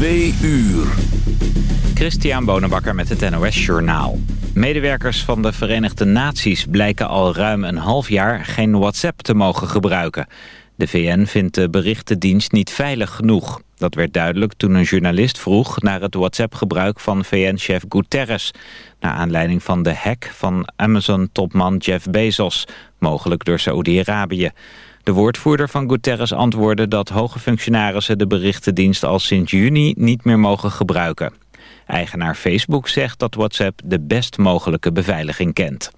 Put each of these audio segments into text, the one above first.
Twee uur. Christian Bonenbakker met het NOS Journaal. Medewerkers van de Verenigde Naties blijken al ruim een half jaar geen WhatsApp te mogen gebruiken. De VN vindt de berichtendienst niet veilig genoeg. Dat werd duidelijk toen een journalist vroeg naar het WhatsApp-gebruik van VN-chef Guterres. Naar aanleiding van de hack van Amazon-topman Jeff Bezos, mogelijk door Saoedi-Arabië. De woordvoerder van Guterres antwoordde dat hoge functionarissen de berichtendienst al sinds juni niet meer mogen gebruiken. Eigenaar Facebook zegt dat WhatsApp de best mogelijke beveiliging kent.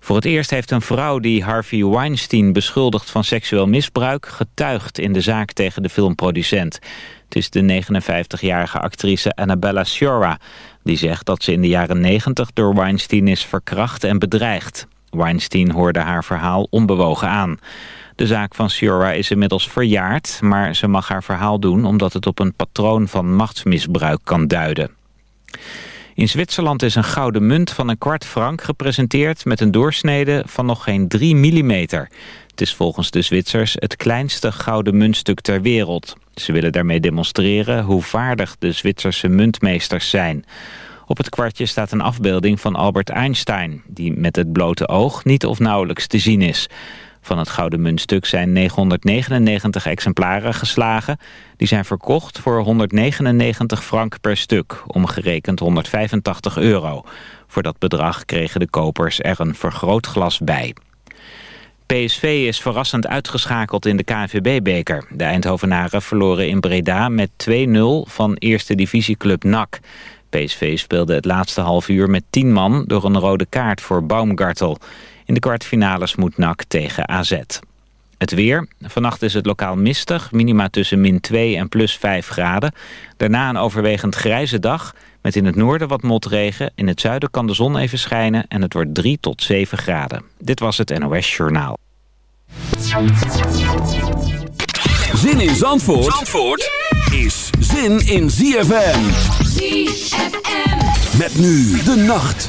Voor het eerst heeft een vrouw die Harvey Weinstein beschuldigt van seksueel misbruik getuigd in de zaak tegen de filmproducent. Het is de 59-jarige actrice Annabella Sciorra die zegt dat ze in de jaren 90 door Weinstein is verkracht en bedreigd. Weinstein hoorde haar verhaal onbewogen aan. De zaak van Sciorra is inmiddels verjaard, maar ze mag haar verhaal doen omdat het op een patroon van machtsmisbruik kan duiden. In Zwitserland is een gouden munt van een kwart frank gepresenteerd met een doorsnede van nog geen 3 mm. Het is volgens de Zwitsers het kleinste gouden muntstuk ter wereld. Ze willen daarmee demonstreren hoe vaardig de Zwitserse muntmeesters zijn. Op het kwartje staat een afbeelding van Albert Einstein... die met het blote oog niet of nauwelijks te zien is. Van het gouden muntstuk zijn 999 exemplaren geslagen. Die zijn verkocht voor 199 frank per stuk, omgerekend 185 euro. Voor dat bedrag kregen de kopers er een vergrootglas bij. PSV is verrassend uitgeschakeld in de KNVB-beker. De Eindhovenaren verloren in Breda met 2-0 van eerste divisieclub NAC. PSV speelde het laatste half uur met 10 man door een rode kaart voor Baumgartel. In de kwartfinales moet NAC tegen AZ. Het weer. Vannacht is het lokaal mistig. Minima tussen min 2 en plus 5 graden. Daarna een overwegend grijze dag. Met in het noorden wat motregen. In het zuiden kan de zon even schijnen. En het wordt 3 tot 7 graden. Dit was het NOS Journaal. Zin in Zandvoort, Zandvoort is zin in ZFM. Met nu de nacht.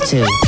To.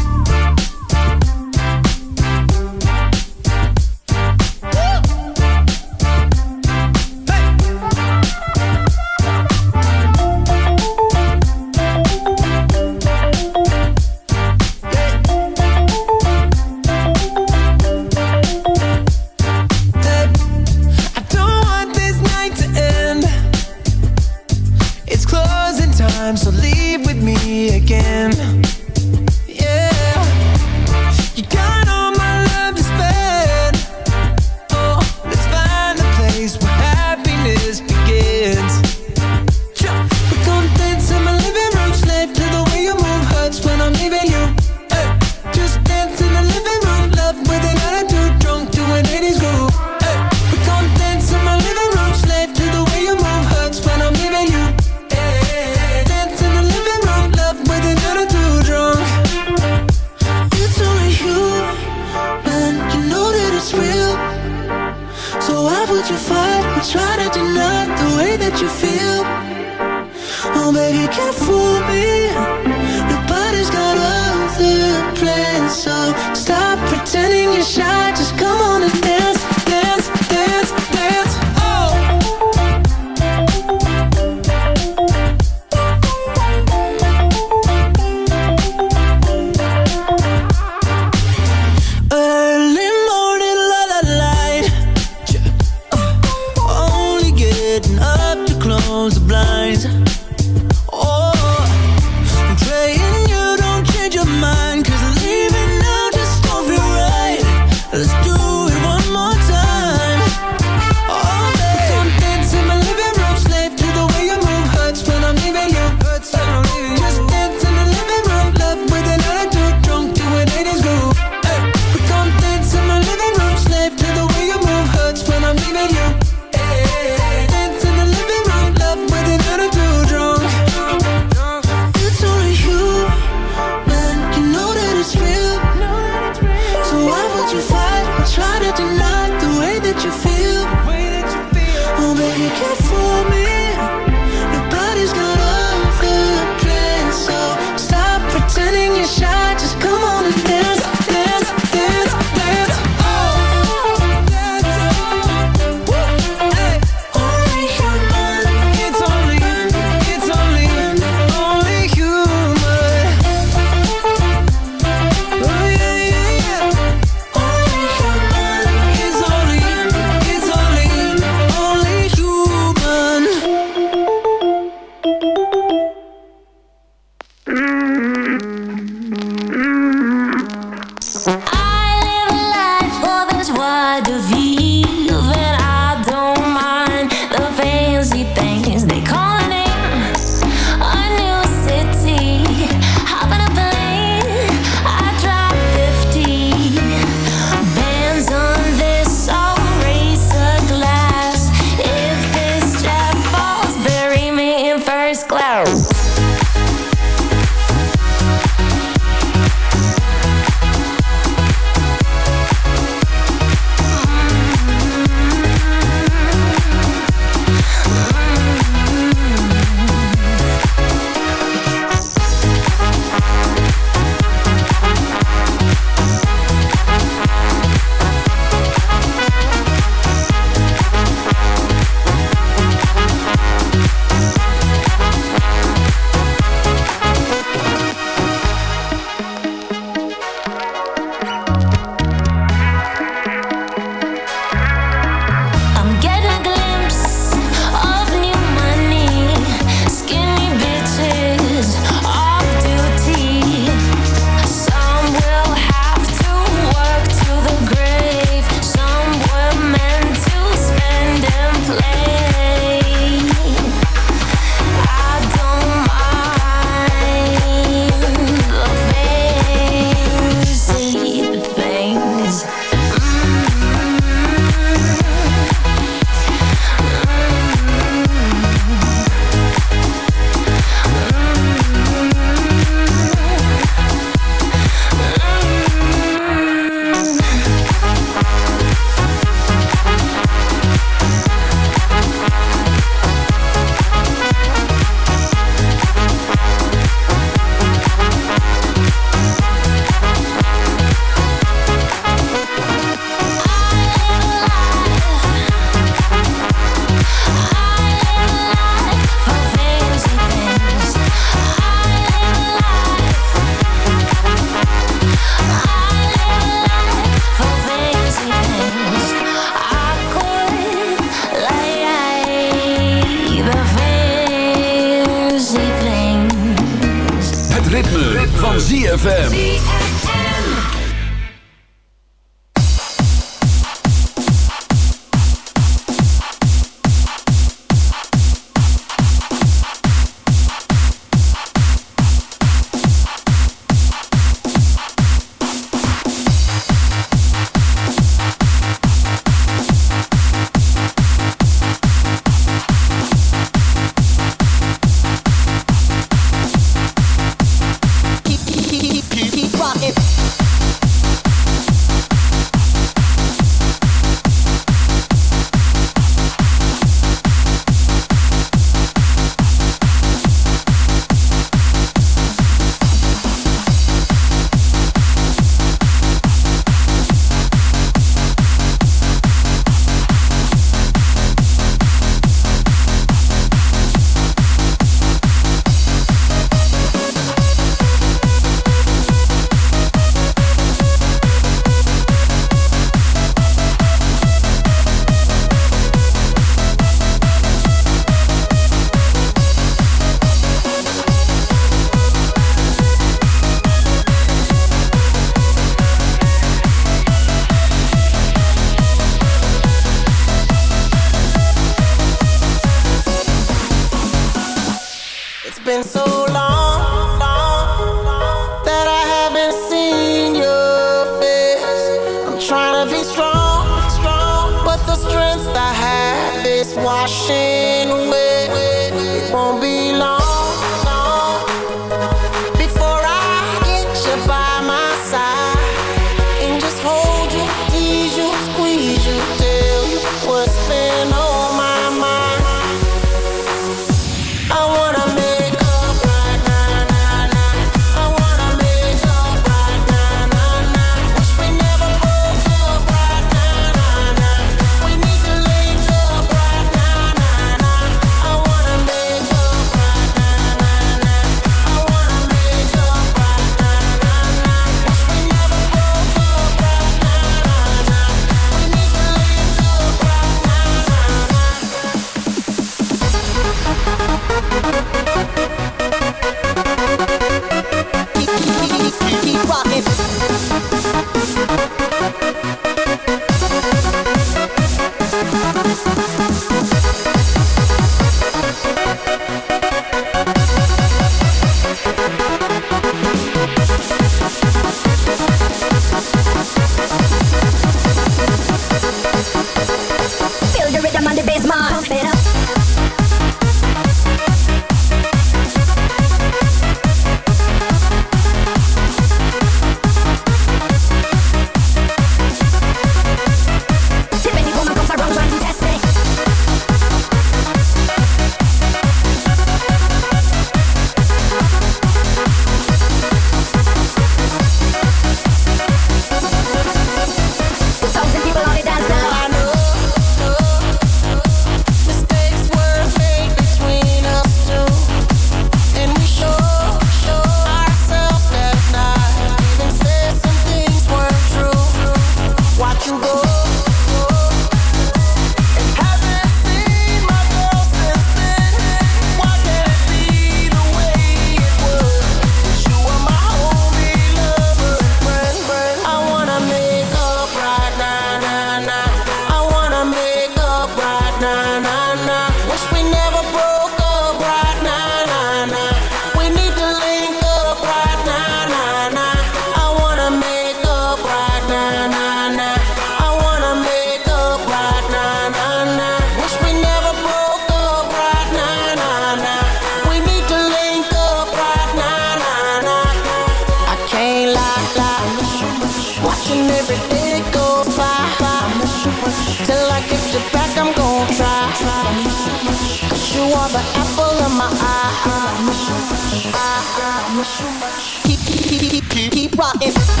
Keep, keep, keep, keep, keep rocking.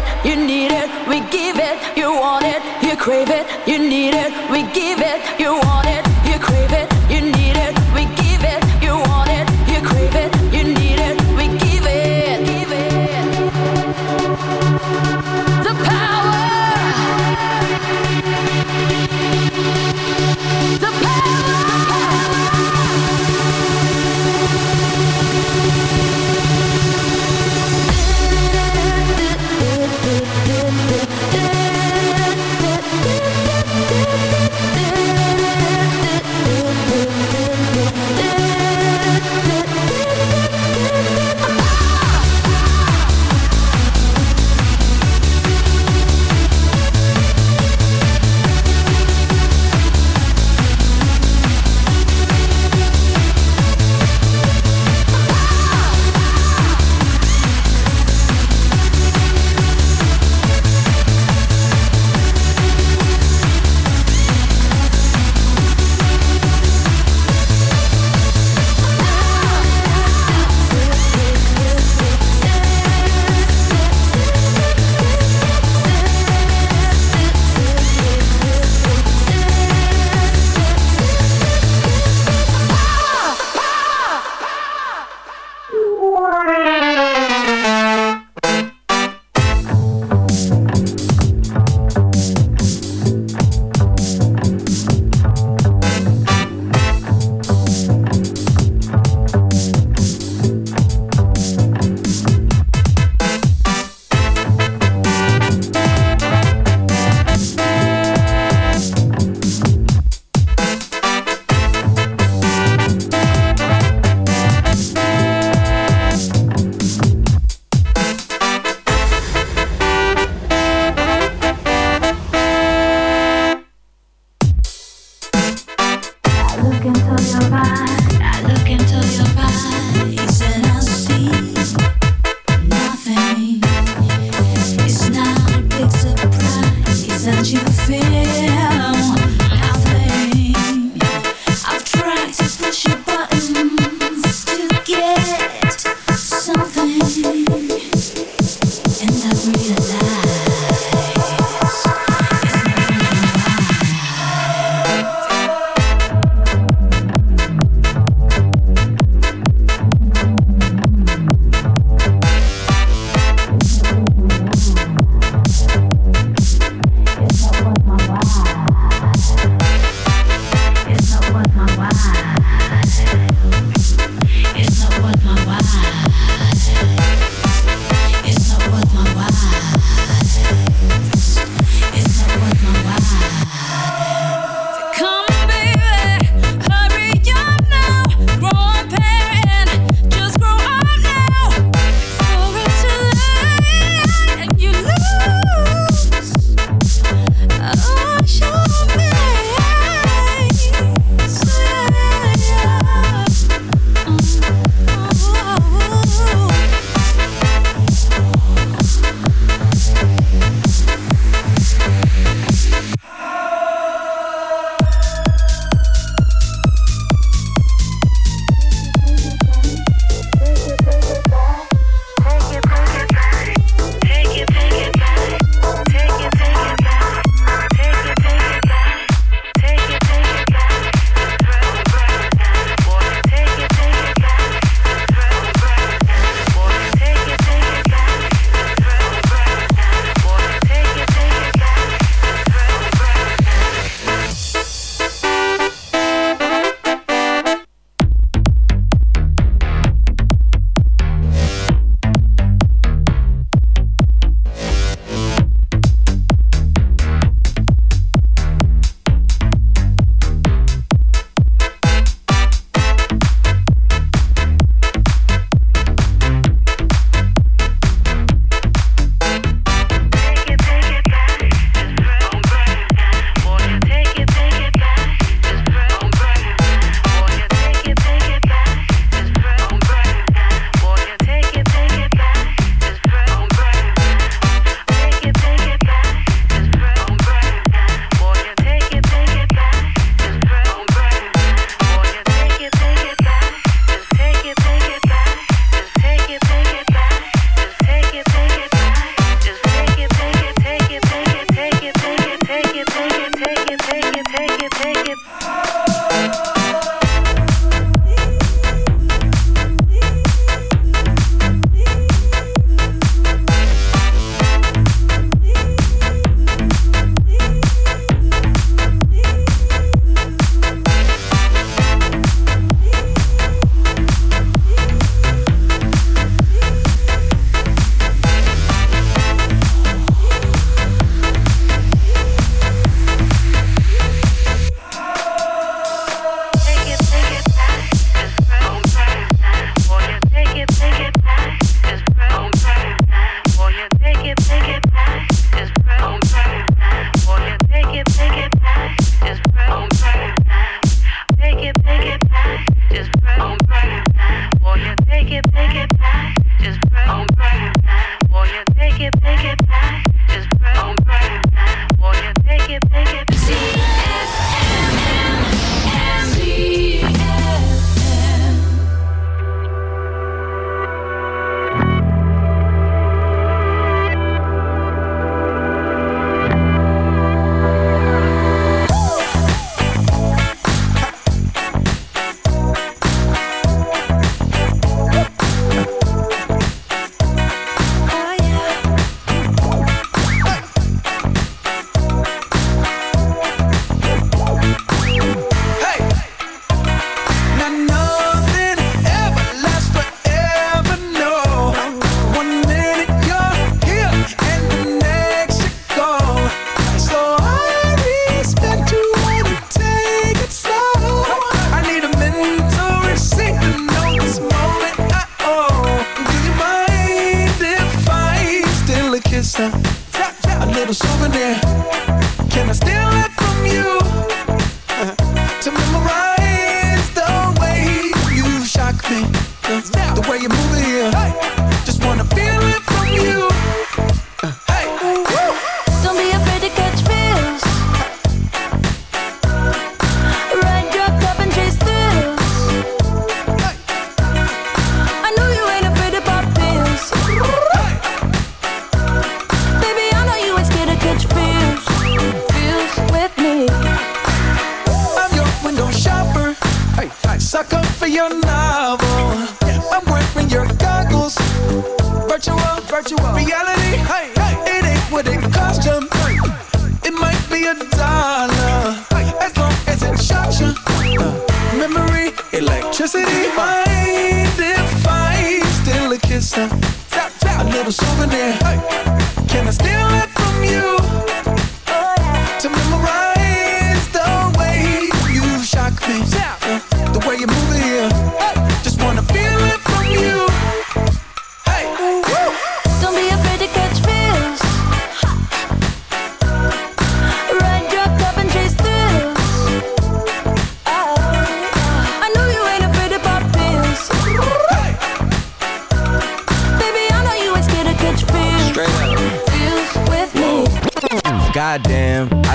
it, you need it, we give it, you want it, you crave it, you need it, we give it, you want it, you crave it, you need it.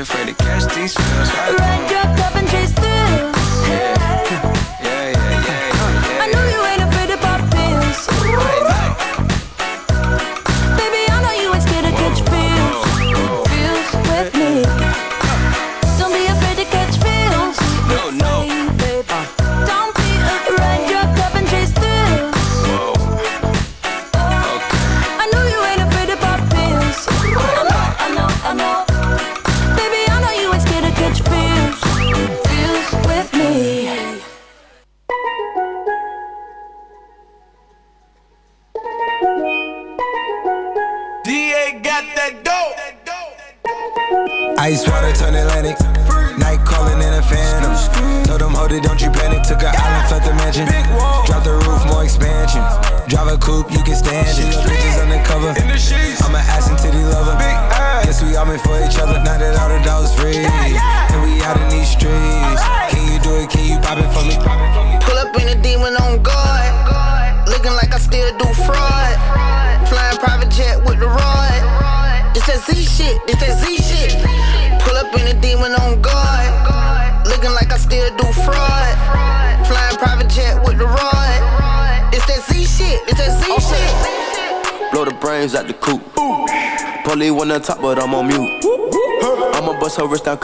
Afraid to catch these feels. Ride your cup and chase thrills.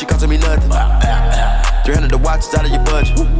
She costing me nothing. 300 the watch is out of your budget.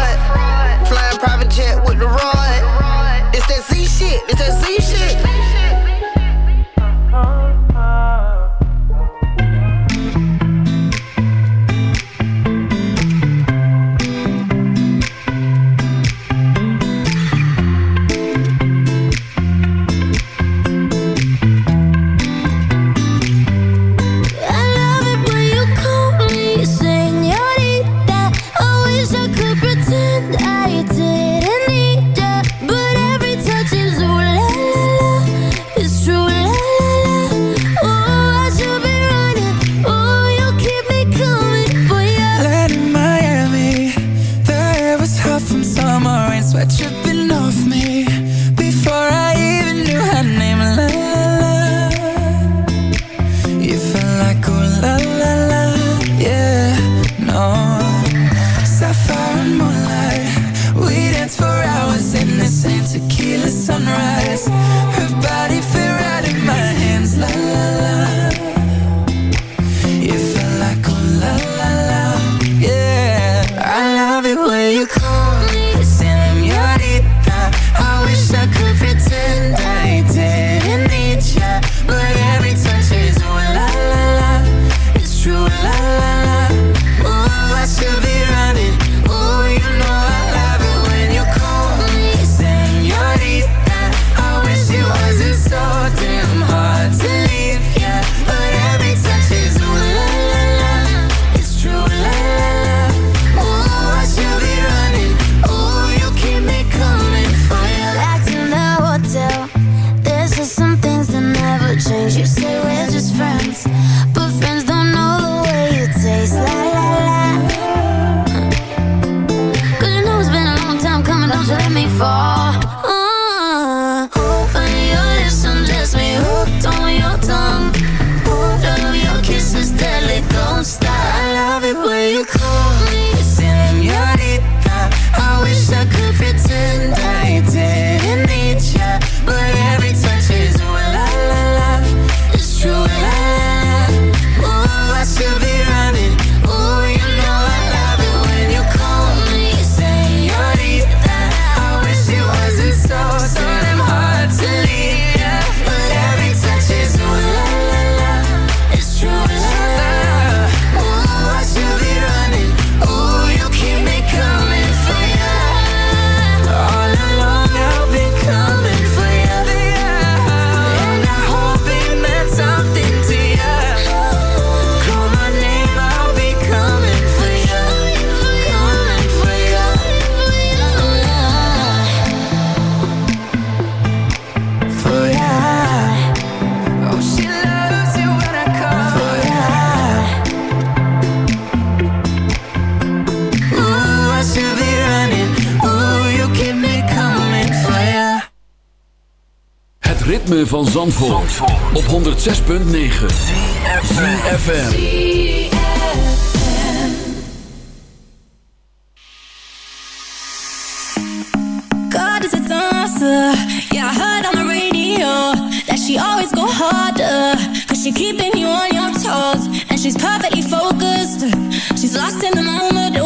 Van op 106.9 FM. God is a dancer. Yeah, I heard on the radio that she always go harder. Cause she keeping you on your toes. And she's perfectly focused. She's lost in the moment.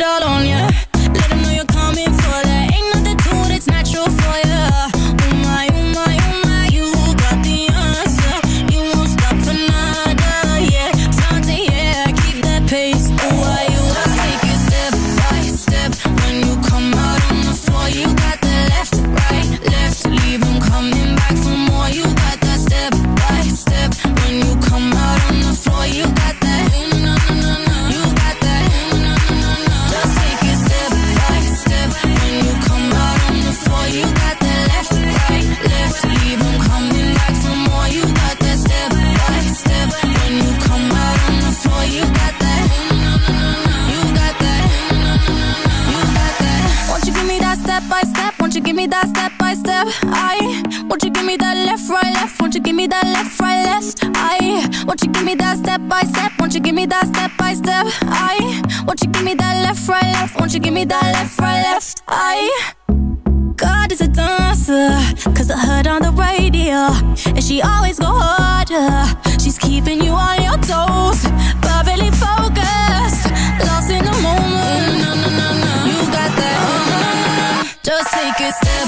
it all on could step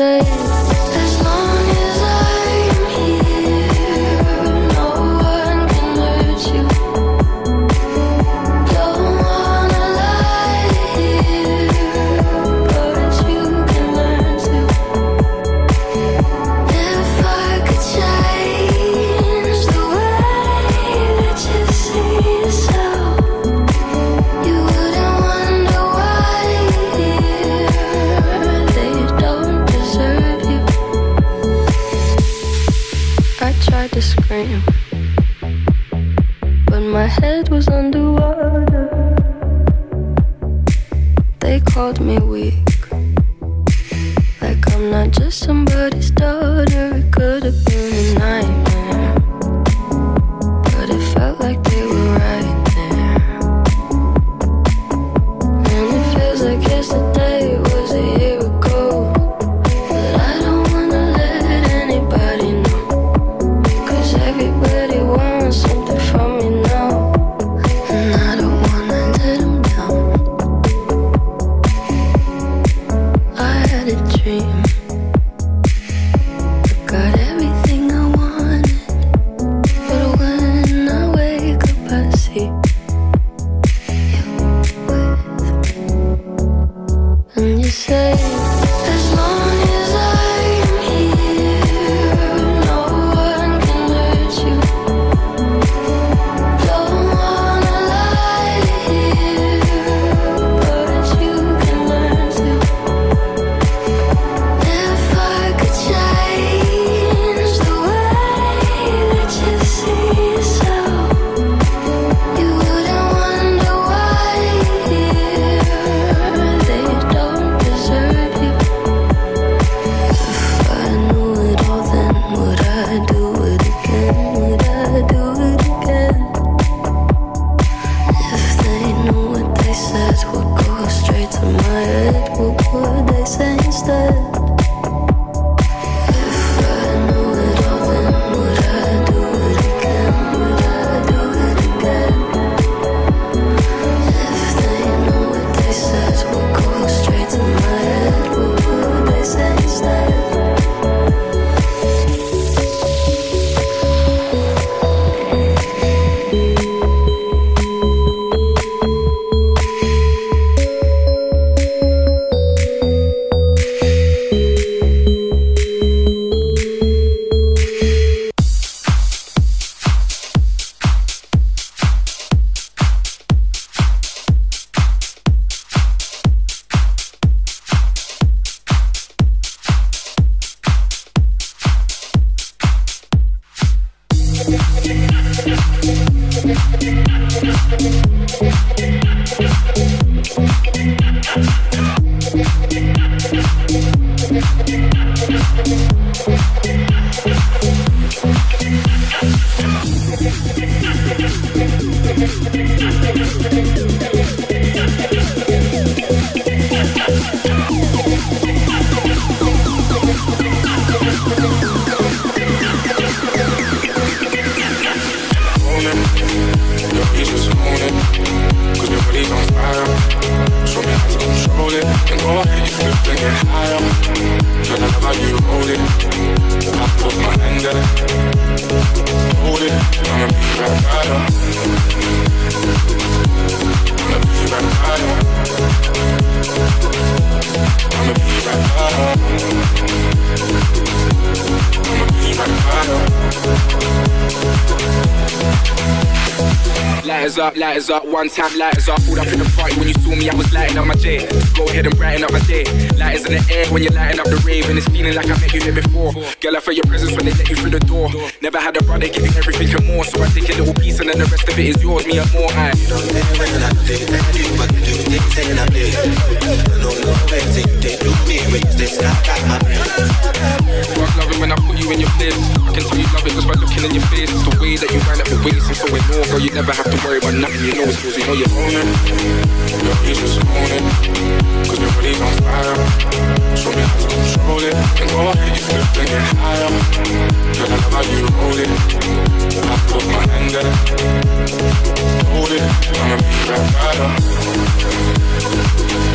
say. Your peace. Show me how to control it. And go ahead, you flip and get higher. Girl, I love how you hold it. I put my hand there. Hold it. Be. I'ma be right by you. You. You. Lighters up, lighters up, one time lighters up. Pulled up in the party when you saw me, I was lighting up my day. Go ahead and brighten up my day. Lighters in the air when you're lighting up the rave, and it's feeling like I met you here before. Girl, I felt your presence when they let you through the door. Never had a brother giving everything and more, so I take a little piece and then the rest of it is yours, me and more. I Fuck loving when I put you in your place. I love it just by looking in your face. It's the way that you wind up the waist, I'm so girl. You never have to worry about nothing. You know it's you know you're it. Just it. Cause your body's on fire. Show me how to control it. And you get higher. I love you it. I put my hand there. Hold it. I'ma be right